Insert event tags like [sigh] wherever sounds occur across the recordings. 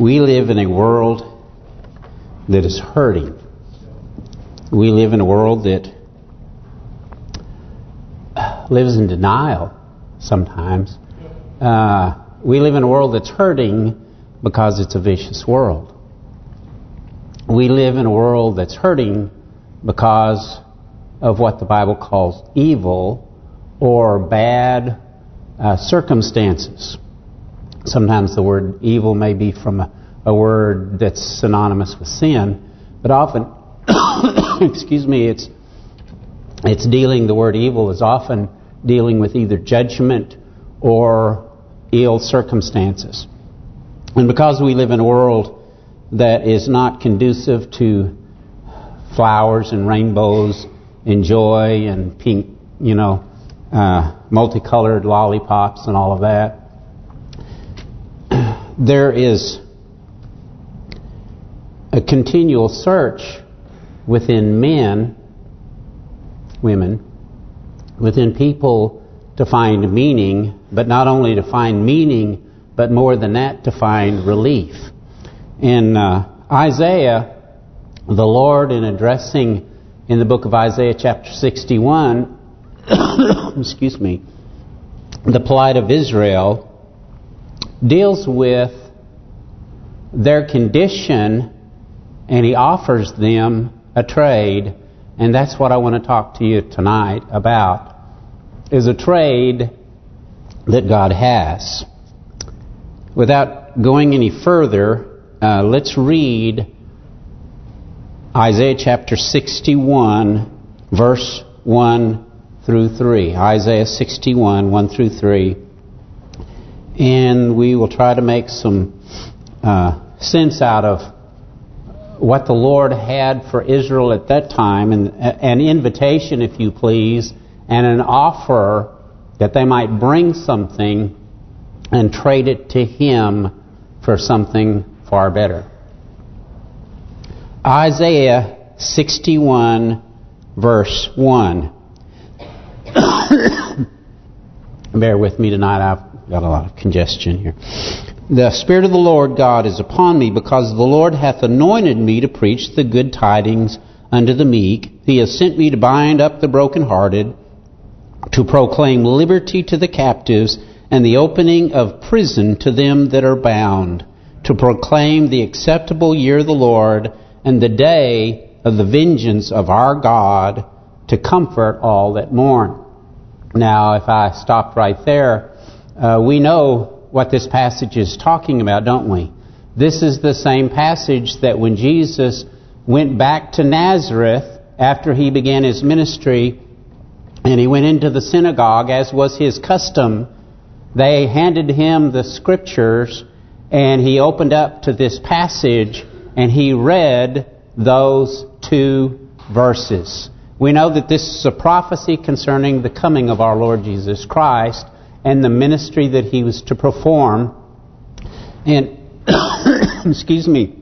We live in a world that is hurting. We live in a world that lives in denial sometimes. Uh, we live in a world that's hurting because it's a vicious world. We live in a world that's hurting because of what the Bible calls evil or bad uh, circumstances. Sometimes the word evil may be from a, a word that's synonymous with sin, but often, [coughs] excuse me, it's it's dealing, the word evil is often dealing with either judgment or ill circumstances. And because we live in a world that is not conducive to flowers and rainbows and joy and pink, you know, uh, multicolored lollipops and all of that, there is a continual search within men, women, within people to find meaning, but not only to find meaning, but more than that, to find relief. In uh, Isaiah, the Lord, in addressing in the book of Isaiah chapter 61, [coughs] excuse me, the plight of Israel, deals with their condition and he offers them a trade and that's what I want to talk to you tonight about is a trade that God has. Without going any further, uh, let's read Isaiah chapter 61 verse 1 through 3. Isaiah 61, 1 through 3. And we will try to make some uh, sense out of what the Lord had for Israel at that time, and an invitation, if you please, and an offer that they might bring something and trade it to Him for something far better. Isaiah 61, verse 1. [coughs] Bear with me tonight, I've got a lot of congestion here. The Spirit of the Lord God is upon me, because the Lord hath anointed me to preach the good tidings unto the meek. He has sent me to bind up the brokenhearted, to proclaim liberty to the captives, and the opening of prison to them that are bound, to proclaim the acceptable year of the Lord, and the day of the vengeance of our God, to comfort all that mourn. Now, if I stopped right there, uh, we know what this passage is talking about, don't we? This is the same passage that when Jesus went back to Nazareth after he began his ministry and he went into the synagogue, as was his custom, they handed him the scriptures and he opened up to this passage and he read those two verses. We know that this is a prophecy concerning the coming of our Lord Jesus Christ and the ministry that he was to perform. And, [coughs] excuse me,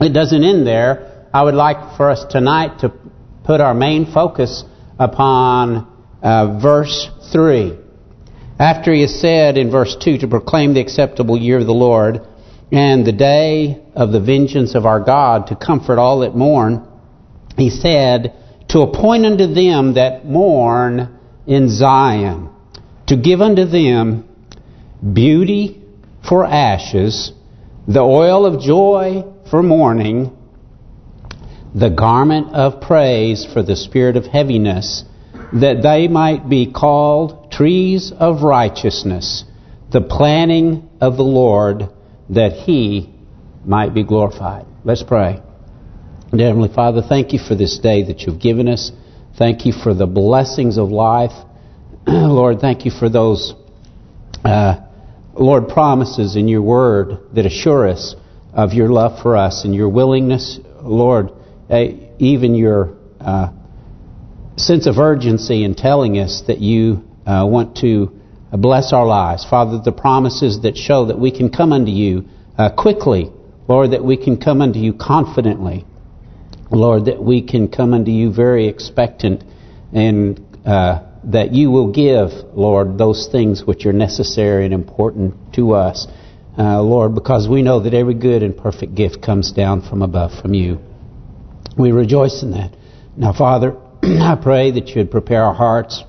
it doesn't end there. I would like for us tonight to put our main focus upon uh, verse 3. After he said in verse 2 to proclaim the acceptable year of the Lord and the day of the vengeance of our God to comfort all that mourn, he said, to appoint unto them that mourn in Zion, to give unto them beauty for ashes, the oil of joy for mourning, the garment of praise for the spirit of heaviness, that they might be called trees of righteousness, the planting of the Lord, that He might be glorified. Let's pray. Dear Heavenly Father, thank you for this day that you've given us. Thank you for the blessings of life. [clears throat] Lord, thank you for those, uh, Lord, promises in your word that assure us of your love for us and your willingness, Lord, even your uh, sense of urgency in telling us that you uh, want to bless our lives. Father, the promises that show that we can come unto you uh, quickly, Lord, that we can come unto you confidently. Lord, that we can come unto you very expectant and uh, that you will give, Lord, those things which are necessary and important to us. uh, Lord, because we know that every good and perfect gift comes down from above from you. We rejoice in that. Now, Father, [clears throat] I pray that you would prepare our hearts,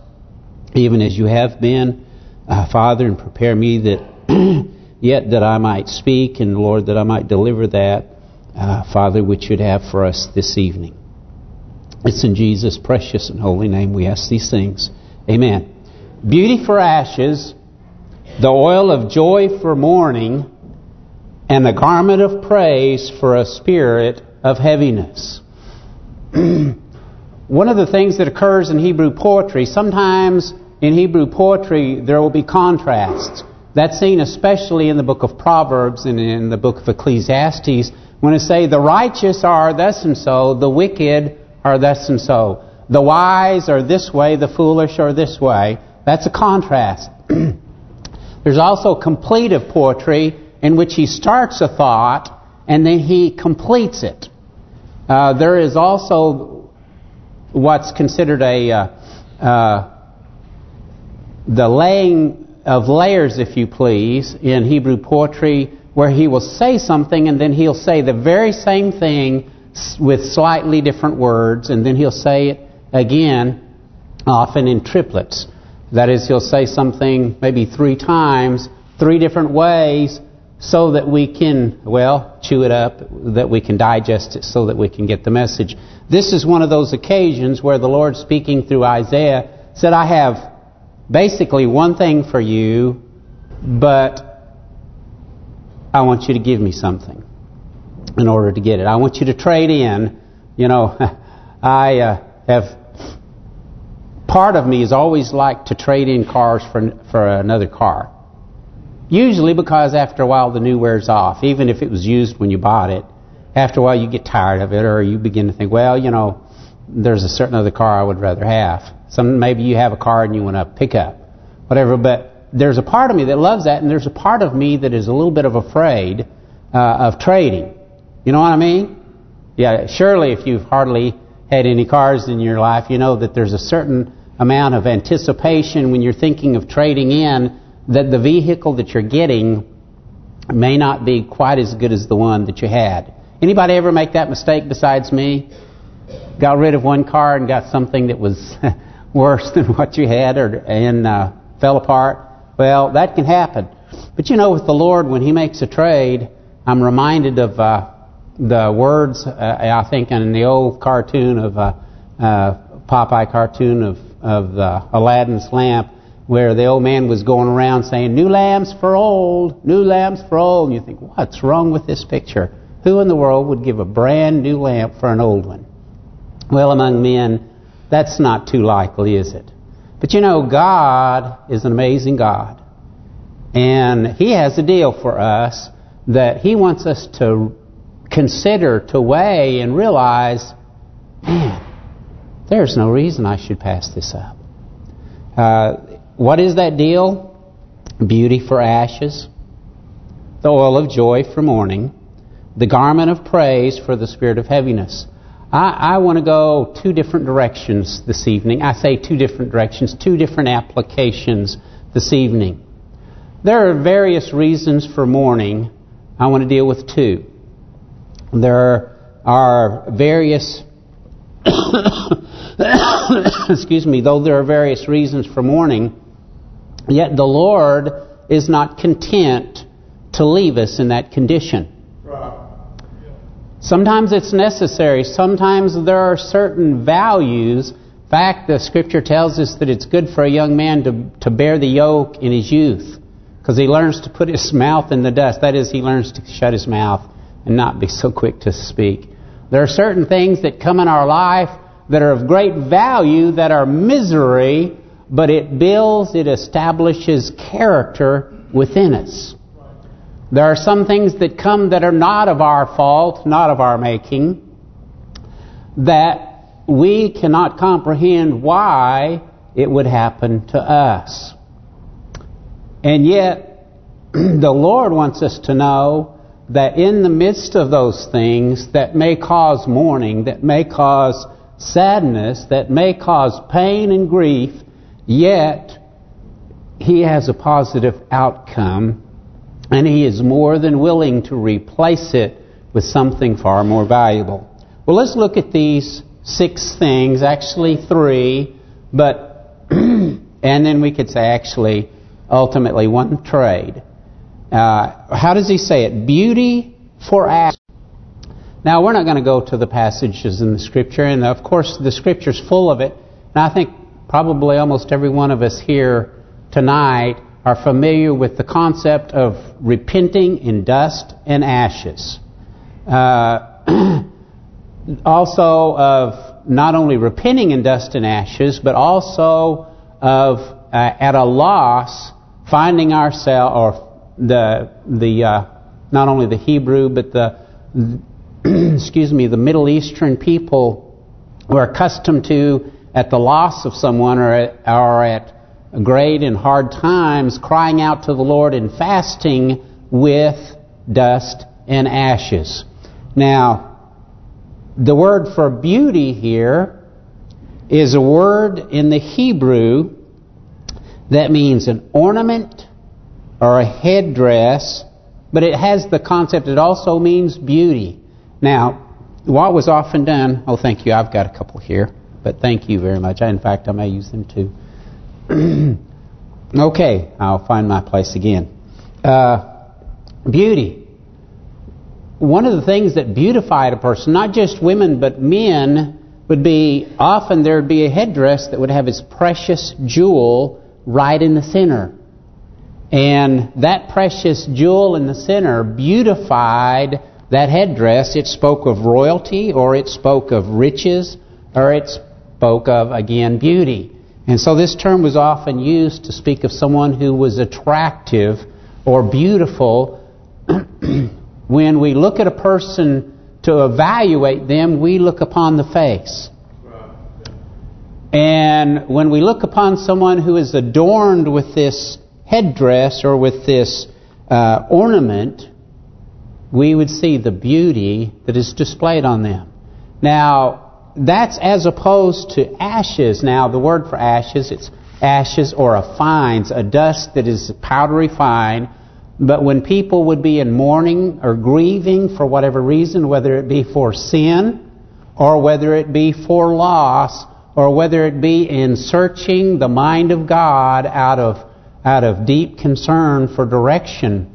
even as you have been, uh, Father, and prepare me that [clears throat] yet that I might speak, and Lord, that I might deliver that, uh, Father, which you'd have for us this evening. It's in Jesus' precious and holy name we ask these things. Amen. Beauty for ashes, the oil of joy for mourning, and the garment of praise for a spirit of heaviness. [clears throat] One of the things that occurs in Hebrew poetry, sometimes in Hebrew poetry there will be contrasts. That's seen especially in the book of Proverbs and in the book of Ecclesiastes when it say the righteous are thus and so, the wicked are thus and so. The wise are this way, the foolish are this way. That's a contrast. [clears throat] There's also completive poetry in which he starts a thought and then he completes it. Uh, there is also what's considered a uh, uh, the laying of layers, if you please, in Hebrew poetry, where he will say something and then he'll say the very same thing with slightly different words, and then he'll say it again, often in triplets. That is, he'll say something maybe three times, three different ways, so that we can, well, chew it up, that we can digest it, so that we can get the message. This is one of those occasions where the Lord speaking through Isaiah said, I have basically one thing for you, but I want you to give me something in order to get it. I want you to trade in. You know, [laughs] I uh, have part of me has always liked to trade in cars for for another car. Usually because after a while the new wears off, even if it was used when you bought it. After a while you get tired of it or you begin to think, well, you know, there's a certain other car I would rather have. Some Maybe you have a car and you want to pick up, whatever. But there's a part of me that loves that and there's a part of me that is a little bit of afraid uh, of trading. You know what I mean? Yeah, surely if you've hardly had any cars in your life, you know that there's a certain amount of anticipation when you're thinking of trading in that the vehicle that you're getting may not be quite as good as the one that you had. Anybody ever make that mistake besides me? Got rid of one car and got something that was [laughs] worse than what you had or and uh, fell apart? Well, that can happen. But you know, with the Lord, when He makes a trade, I'm reminded of uh, the words, uh, I think in the old cartoon of, uh, uh, Popeye cartoon of, of the Aladdin's lamp, where the old man was going around saying, new lamps for old, new lamps for old. And you think, what's wrong with this picture? Who in the world would give a brand new lamp for an old one? Well, among men, that's not too likely, is it? But you know, God is an amazing God. And He has a deal for us that He wants us to consider, to weigh, and realize, man, there's no reason I should pass this up. Uh, what is that deal? Beauty for ashes, the oil of joy for mourning, the garment of praise for the spirit of heaviness. I, I want to go two different directions this evening. I say two different directions, two different applications this evening. There are various reasons for mourning. I want to deal with two there are various [coughs] excuse me, though there are various reasons for mourning, yet the Lord is not content to leave us in that condition. Sometimes it's necessary. Sometimes there are certain values. In fact, the Scripture tells us that it's good for a young man to to bear the yoke in his youth because he learns to put his [laughs] mouth in the dust. That is, he learns to shut his mouth and not be so quick to speak. There are certain things that come in our life that are of great value that are misery, but it builds, it establishes character within us. There are some things that come that are not of our fault, not of our making, that we cannot comprehend why it would happen to us. And yet, [clears throat] the Lord wants us to know that in the midst of those things that may cause mourning, that may cause sadness, that may cause pain and grief, yet He has a positive outcome and He is more than willing to replace it with something far more valuable. Well, let's look at these six things, actually three, but [clears throat] and then we could say actually ultimately one trade. Uh, how does he say it? Beauty for ashes. Now, we're not going to go to the passages in the Scripture, and of course the Scripture's full of it, and I think probably almost every one of us here tonight are familiar with the concept of repenting in dust and ashes. Uh, [clears throat] also of not only repenting in dust and ashes, but also of uh, at a loss finding ourselves, or the the uh, not only the Hebrew but the [clears throat] excuse me the Middle Eastern people were accustomed to at the loss of someone or at, or at great and hard times crying out to the Lord and fasting with dust and ashes. Now, the word for beauty here is a word in the Hebrew that means an ornament or a headdress, but it has the concept, it also means beauty. Now, what was often done, oh thank you, I've got a couple here, but thank you very much. In fact, I may use them too. [clears throat] okay, I'll find my place again. Uh, beauty. One of the things that beautified a person, not just women but men, would be often there would be a headdress that would have its precious jewel right in the center. And that precious jewel in the center beautified that headdress. It spoke of royalty or it spoke of riches or it spoke of, again, beauty. And so this term was often used to speak of someone who was attractive or beautiful. [clears throat] when we look at a person to evaluate them, we look upon the face. And when we look upon someone who is adorned with this headdress or with this uh, ornament, we would see the beauty that is displayed on them. Now, that's as opposed to ashes. Now, the word for ashes, it's ashes or a fines, a dust that is powdery fine. But when people would be in mourning or grieving for whatever reason, whether it be for sin or whether it be for loss, or whether it be in searching the mind of God out of out of deep concern for direction.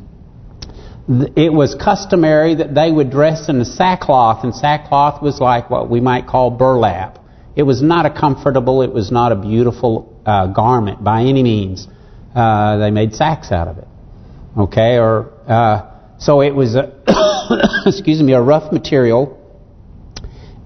It was customary that they would dress in a sackcloth, and sackcloth was like what we might call burlap. It was not a comfortable, it was not a beautiful uh, garment by any means. Uh, they made sacks out of it. Okay, or uh, so it was a [coughs] excuse me, a rough material,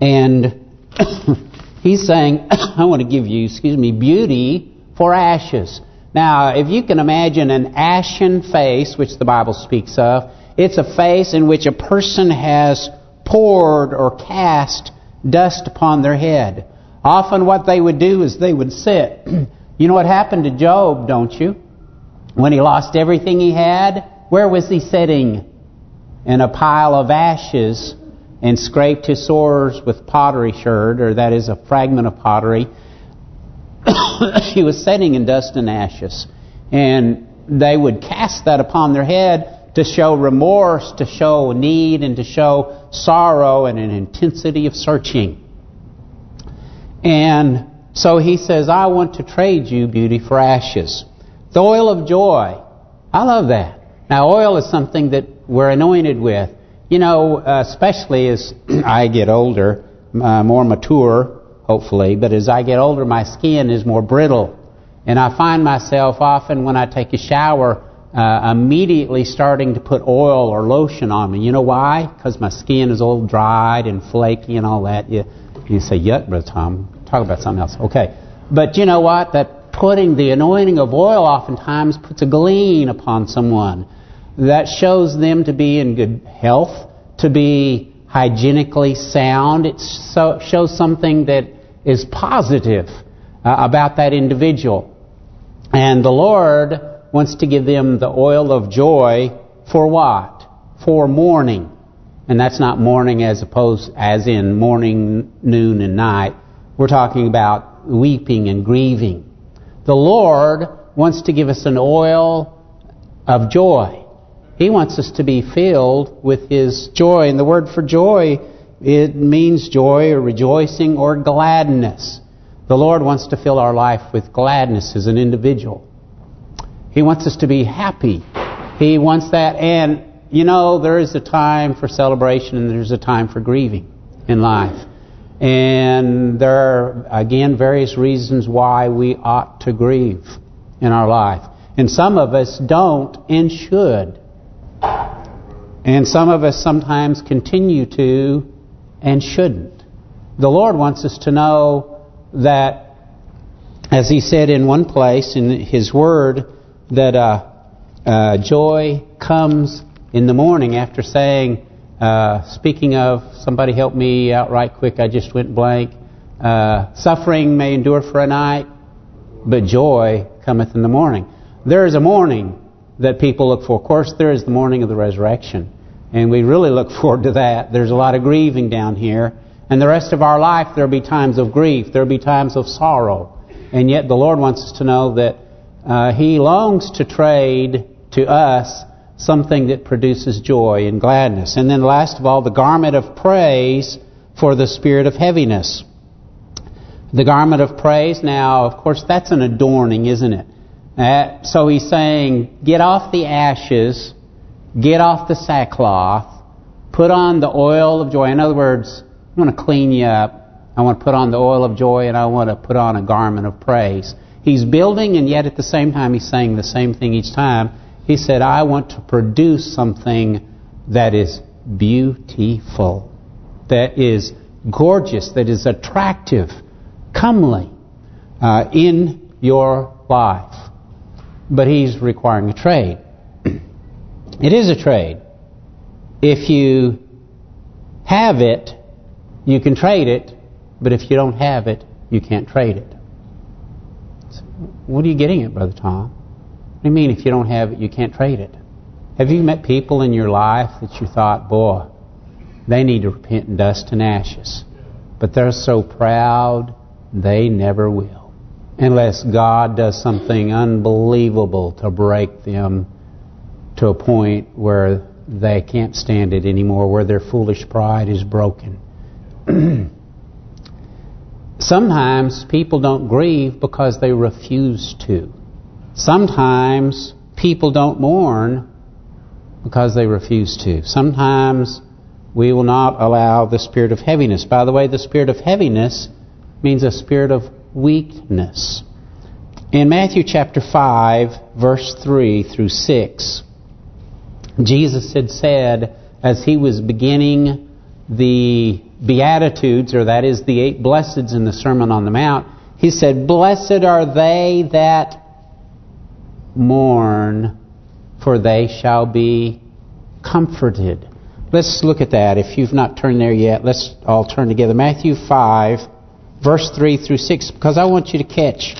and [coughs] He's saying, [coughs] I want to give you, excuse me, beauty for ashes. Now, if you can imagine an ashen face, which the Bible speaks of, it's a face in which a person has poured or cast dust upon their head. Often what they would do is they would sit. [clears throat] you know what happened to Job, don't you? When he lost everything he had, where was he sitting? In a pile of ashes and scraped his sores with pottery sherd, or that is a fragment of pottery. [coughs] he was setting in dust and ashes. And they would cast that upon their head to show remorse, to show need, and to show sorrow and an intensity of searching. And so he says, I want to trade you beauty for ashes. The oil of joy. I love that. Now, oil is something that we're anointed with. You know, especially as [coughs] I get older, uh, more mature, hopefully, but as I get older, my skin is more brittle. And I find myself often when I take a shower, uh, immediately starting to put oil or lotion on me. You know why? Because my skin is all dried and flaky and all that. You, you say, yuck, Brother Tom. Talk about something else. Okay. But you know what? That putting the anointing of oil oftentimes puts a gleam upon someone that shows them to be in good health, to be hygienically sound. It so, shows something that is positive uh, about that individual. And the Lord wants to give them the oil of joy for what? For mourning. And that's not mourning as opposed as in morning, noon, and night. We're talking about weeping and grieving. The Lord wants to give us an oil of joy. He wants us to be filled with His joy. And the word for joy, it means joy or rejoicing or gladness. The Lord wants to fill our life with gladness as an individual. He wants us to be happy. He wants that. And, you know, there is a time for celebration and there's a time for grieving in life. And there are, again, various reasons why we ought to grieve in our life. And some of us don't and should. And some of us sometimes continue to and shouldn't. The Lord wants us to know that, as He said in one place in His Word, that uh, uh, joy comes in the morning after saying, uh, speaking of, somebody help me out right quick, I just went blank. Uh, suffering may endure for a night, but joy cometh in the morning. There is a morning that people look for. Of course, there is the morning of the resurrection. And we really look forward to that. There's a lot of grieving down here. And the rest of our life, there'll be times of grief. There'll be times of sorrow. And yet the Lord wants us to know that uh, He longs to trade to us something that produces joy and gladness. And then last of all, the garment of praise for the spirit of heaviness. The garment of praise, now, of course, that's an adorning, isn't it? Uh, so he's saying, get off the ashes, get off the sackcloth, put on the oil of joy. In other words, I want to clean you up. I want to put on the oil of joy and I want to put on a garment of praise. He's building and yet at the same time he's saying the same thing each time. He said, I want to produce something that is beautiful, that is gorgeous, that is attractive, comely uh, in your life. But he's requiring a trade. It is a trade. If you have it, you can trade it, but if you don't have it, you can't trade it. What are you getting at, Brother Tom? What do you mean if you don't have it, you can't trade it? Have you met people in your life that you thought, boy, they need to repent in dust and ashes. But they're so proud, they never will. Unless God does something unbelievable to break them to a point where they can't stand it anymore, where their foolish pride is broken. [clears throat] Sometimes people don't grieve because they refuse to. Sometimes people don't mourn because they refuse to. Sometimes we will not allow the spirit of heaviness. By the way, the spirit of heaviness means a spirit of weakness. In Matthew chapter 5, verse 3 through 6, Jesus had said, as he was beginning the Beatitudes, or that is the eight blesseds in the Sermon on the Mount, he said, Blessed are they that mourn, for they shall be comforted. Let's look at that. If you've not turned there yet, let's all turn together. Matthew 5, verse 3 through 6, because I want you to catch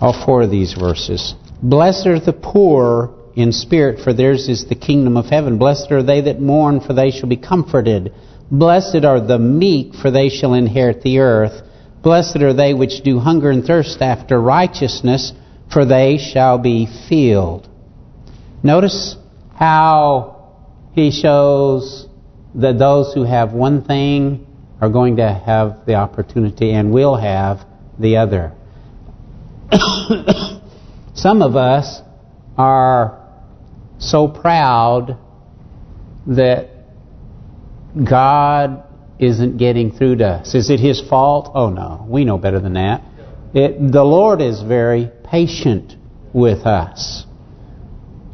all four of these verses. Blessed are the poor in spirit, for theirs is the kingdom of heaven. Blessed are they that mourn, for they shall be comforted. Blessed are the meek, for they shall inherit the earth. Blessed are they which do hunger and thirst after righteousness, for they shall be filled. Notice how he shows that those who have one thing are going to have the opportunity and will have the other. [coughs] Some of us are so proud that God isn't getting through to us. Is it His fault? Oh no, we know better than that. It, the Lord is very patient with us.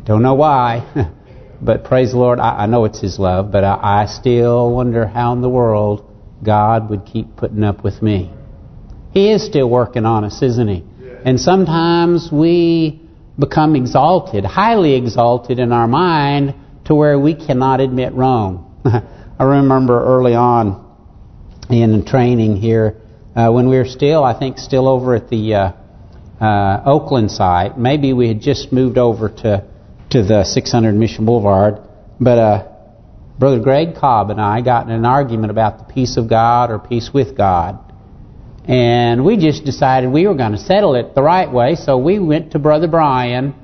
Don't know why, [laughs] but praise the Lord, I, I know it's His love, but I, I still wonder how in the world God would keep putting up with me. He is still working on us, isn't He? And sometimes we become exalted, highly exalted in our mind to where we cannot admit wrong. [laughs] I remember early on in training here, uh, when we were still, I think, still over at the uh, uh, Oakland site. Maybe we had just moved over to to the 600 Mission Boulevard. But uh, Brother Greg Cobb and I got in an argument about the peace of God or peace with God. And we just decided we were going to settle it the right way. So we went to Brother Brian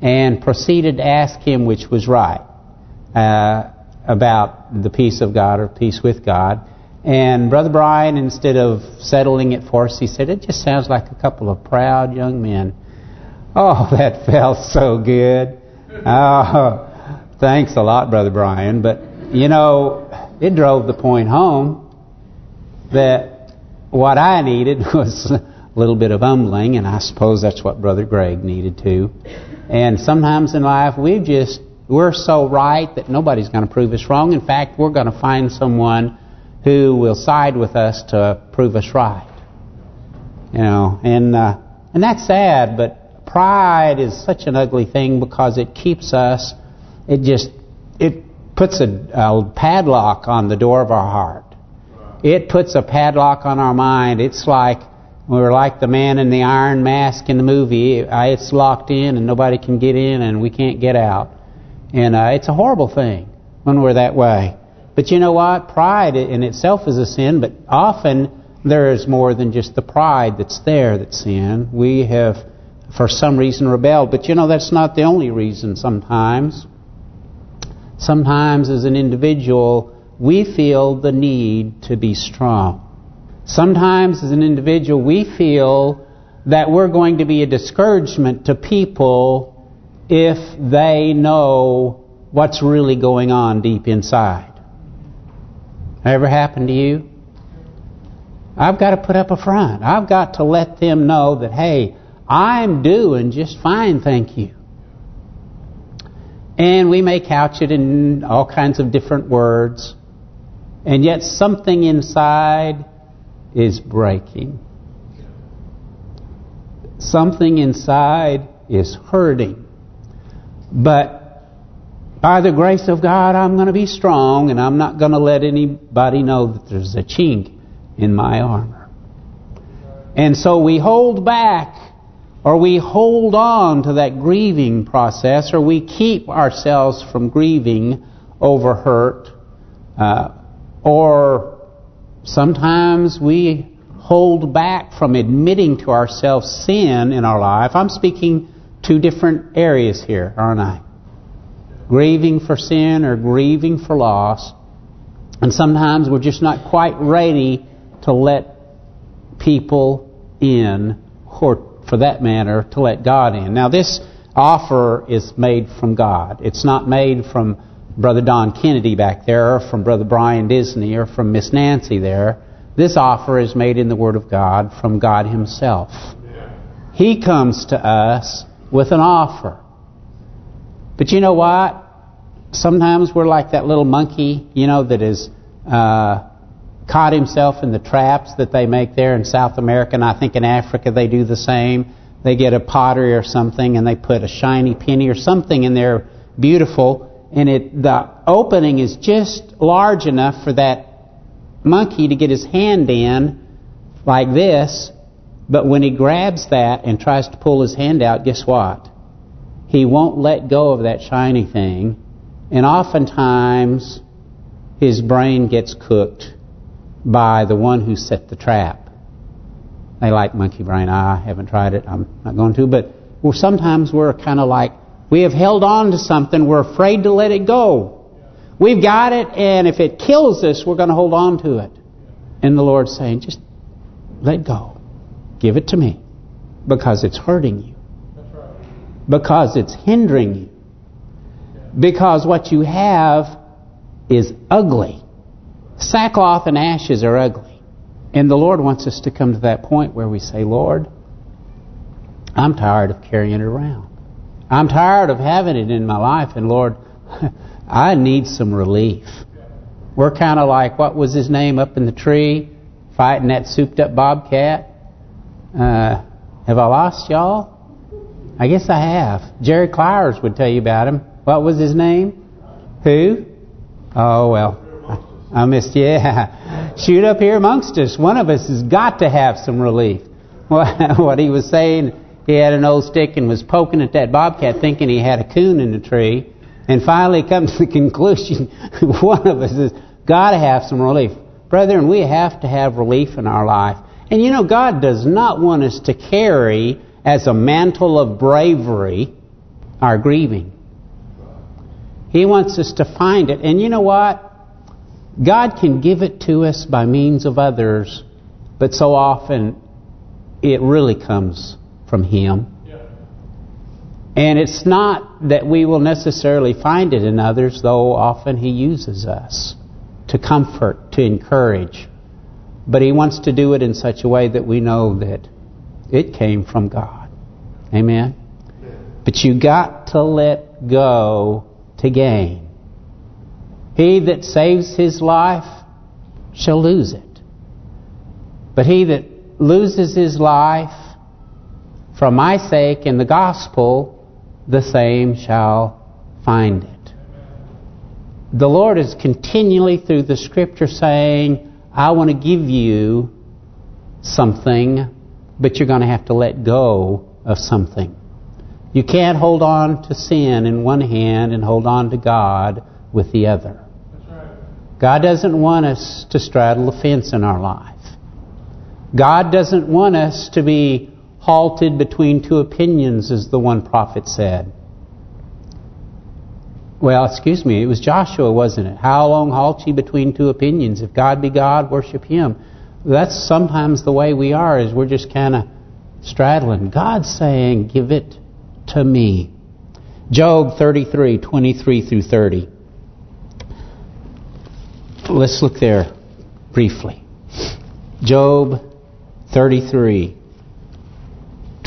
and proceeded to ask him which was right uh, about the peace of God or peace with God. And Brother Brian, instead of settling it for us, he said, it just sounds like a couple of proud young men. Oh, [laughs] that felt so good. Oh, thanks a lot, Brother Brian. But, you know, it drove the point home that what I needed [laughs] was a little bit of humbling, and I suppose that's what Brother Greg needed too. And sometimes in life, we just, we're so right that nobody's going to prove us wrong. In fact, we're going to find someone who will side with us to prove us right. You know, and uh, and that's sad, but pride is such an ugly thing because it keeps us, it just, it puts a, a padlock on the door of our heart. It puts a padlock on our mind. It's like we're like the man in the iron mask in the movie. It's locked in and nobody can get in and we can't get out. And uh, it's a horrible thing when we're that way. But you know what? Pride in itself is a sin, but often there is more than just the pride that's there that's sin. We have, for some reason, rebelled. But you know, that's not the only reason sometimes. Sometimes as an individual, we feel the need to be strong. Sometimes as an individual, we feel that we're going to be a discouragement to people if they know what's really going on deep inside. Ever happened to you? I've got to put up a front. I've got to let them know that, hey, I'm doing just fine, thank you. And we may couch it in all kinds of different words. And yet something inside is breaking. Something inside is hurting. But by the grace of God, I'm going to be strong and I'm not going to let anybody know that there's a chink in my armor. And so we hold back or we hold on to that grieving process or we keep ourselves from grieving over hurt uh, or sometimes we hold back from admitting to ourselves sin in our life. I'm speaking two different areas here, aren't I? grieving for sin or grieving for loss. And sometimes we're just not quite ready to let people in, or for that matter, to let God in. Now this offer is made from God. It's not made from Brother Don Kennedy back there, or from Brother Brian Disney, or from Miss Nancy there. This offer is made in the Word of God from God Himself. He comes to us with an offer. But you know what? sometimes we're like that little monkey, you know, that uh, caught himself in the traps that they make there in South America, and I think in Africa they do the same. They get a pottery or something, and they put a shiny penny or something in there beautiful, and it the opening is just large enough for that monkey to get his hand in like this, but when he grabs that and tries to pull his hand out, guess what? He won't let go of that shiny thing and oftentimes, his brain gets cooked by the one who set the trap. They like monkey brain. I haven't tried it. I'm not going to. But well, sometimes we're kind of like, we have held on to something. We're afraid to let it go. We've got it, and if it kills us, we're going to hold on to it. And the Lord's saying, just let go. Give it to me. Because it's hurting you. Because it's hindering you. Because what you have is ugly. Sackcloth and ashes are ugly. And the Lord wants us to come to that point where we say, Lord, I'm tired of carrying it around. I'm tired of having it in my life. And Lord, [laughs] I need some relief. We're kind of like, what was his name up in the tree? Fighting that souped up bobcat. Uh, have I lost y'all? I guess I have. Jerry Clowers would tell you about him. What was his name? Who? Oh, well. I missed, yeah. [laughs] Shoot up here amongst us. One of us has got to have some relief. [laughs] What he was saying, he had an old stick and was poking at that bobcat thinking he had a coon in the tree. And finally comes to the [laughs] conclusion, one of us has got to have some relief. Brethren, we have to have relief in our life. And you know, God does not want us to carry as a mantle of bravery our grieving. He wants us to find it. And you know what? God can give it to us by means of others, but so often it really comes from Him. And it's not that we will necessarily find it in others, though often He uses us to comfort, to encourage. But He wants to do it in such a way that we know that it came from God. Amen? But you got to let go to gain. He that saves his life shall lose it. But he that loses his life for my sake in the gospel, the same shall find it. The Lord is continually through the scripture saying, I want to give you something, but you're going to have to let go of something. You can't hold on to sin in one hand and hold on to God with the other. God doesn't want us to straddle the fence in our life. God doesn't want us to be halted between two opinions, as the one prophet said. Well, excuse me, it was Joshua, wasn't it? How long halt ye between two opinions? If God be God, worship Him. That's sometimes the way we are, is we're just kind of straddling. God's saying, give it to me. Job 33, 23 through 30. Let's look there briefly. Job 33,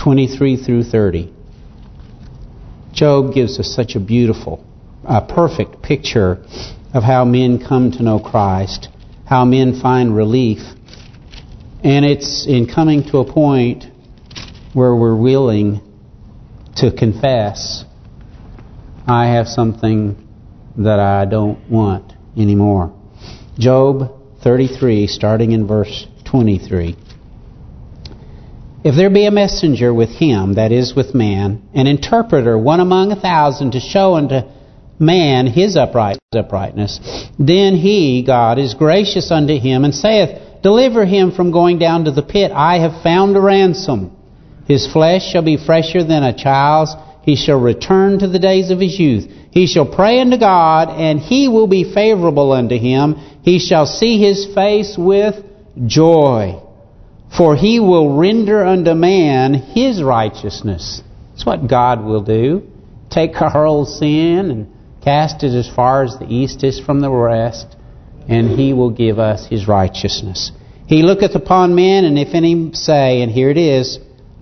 23 through 30. Job gives us such a beautiful, a perfect picture of how men come to know Christ, how men find relief. And it's in coming to a point where we're willing to confess, I have something that I don't want anymore. Job 33, starting in verse 23. If there be a messenger with him, that is with man, an interpreter, one among a thousand, to show unto man his upright uprightness, then he, God, is gracious unto him, and saith, Deliver him from going down to the pit. I have found a ransom. His flesh shall be fresher than a child's. He shall return to the days of his youth. He shall pray unto God, and he will be favorable unto him. He shall see his face with joy. For he will render unto man his righteousness. That's what God will do. Take our old sin and cast it as far as the east is from the west, and he will give us his righteousness. He looketh upon men, and if any say, and here it is,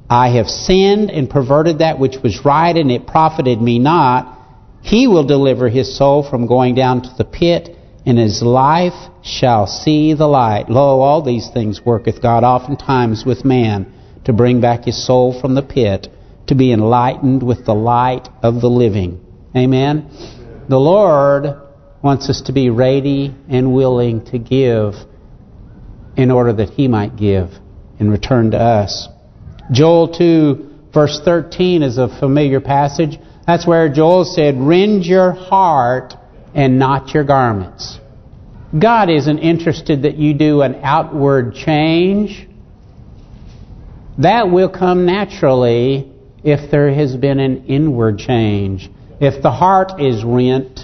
I have sinned and perverted that which was right, and it profited me not, he will deliver his soul from going down to the pit, and his life shall see the light. Lo, all these things worketh God oftentimes with man, to bring back his soul from the pit, to be enlightened with the light of the living. Amen? The Lord wants us to be ready and willing to give in order that He might give in return to us. Joel 2, verse 13 is a familiar passage. That's where Joel said, Rend your heart and not your garments. God isn't interested that you do an outward change. That will come naturally if there has been an inward change. If the heart is rent,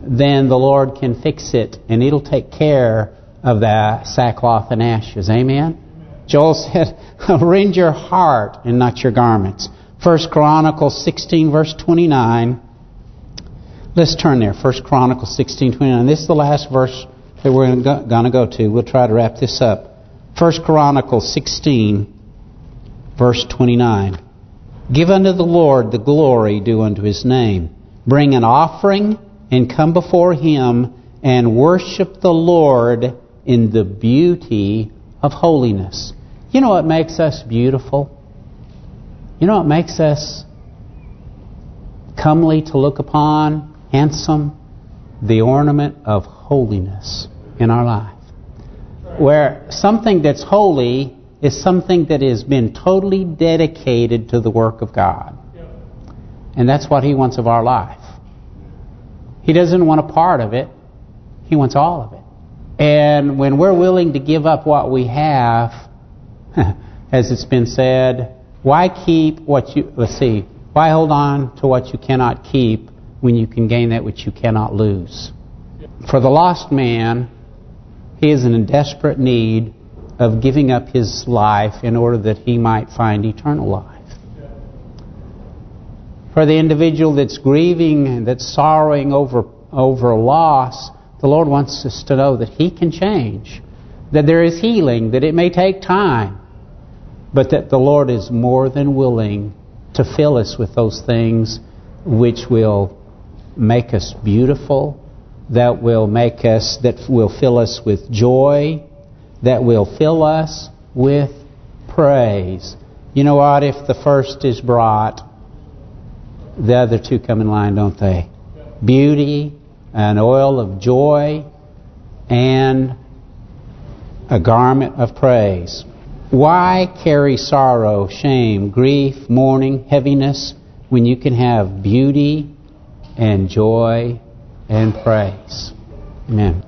then the Lord can fix it, and it'll take care of the sackcloth and ashes. Amen? Joel said, [laughs] rend your heart and not your garments. First Chronicles 16, verse 29 Let's turn there. First Chronicles 16:29. This is the last verse that we're going to go to. We'll try to wrap this up. First Chronicles 16, verse 29. Give unto the Lord the glory due unto His name. Bring an offering and come before Him and worship the Lord in the beauty of holiness. You know what makes us beautiful? You know what makes us comely to look upon? Handsome, the ornament of holiness in our life. Where something that's holy is something that has been totally dedicated to the work of God. And that's what He wants of our life. He doesn't want a part of it. He wants all of it. And when we're willing to give up what we have, [laughs] as it's been said, why keep what you, let's see, Why hold on to what you cannot keep when you can gain that which you cannot lose? For the lost man, he is in desperate need of giving up his life in order that he might find eternal life. For the individual that's grieving and that's sorrowing over over loss, the Lord wants us to know that He can change, that there is healing, that it may take time, but that the Lord is more than willing to fill us with those things which will make us beautiful, that will make us, that will fill us with joy, that will fill us with praise. You know what? If the first is brought, the other two come in line, don't they? Beauty, an oil of joy, and a garment of praise. Why carry sorrow, shame, grief, mourning, heaviness, when you can have beauty and joy and praise? Amen.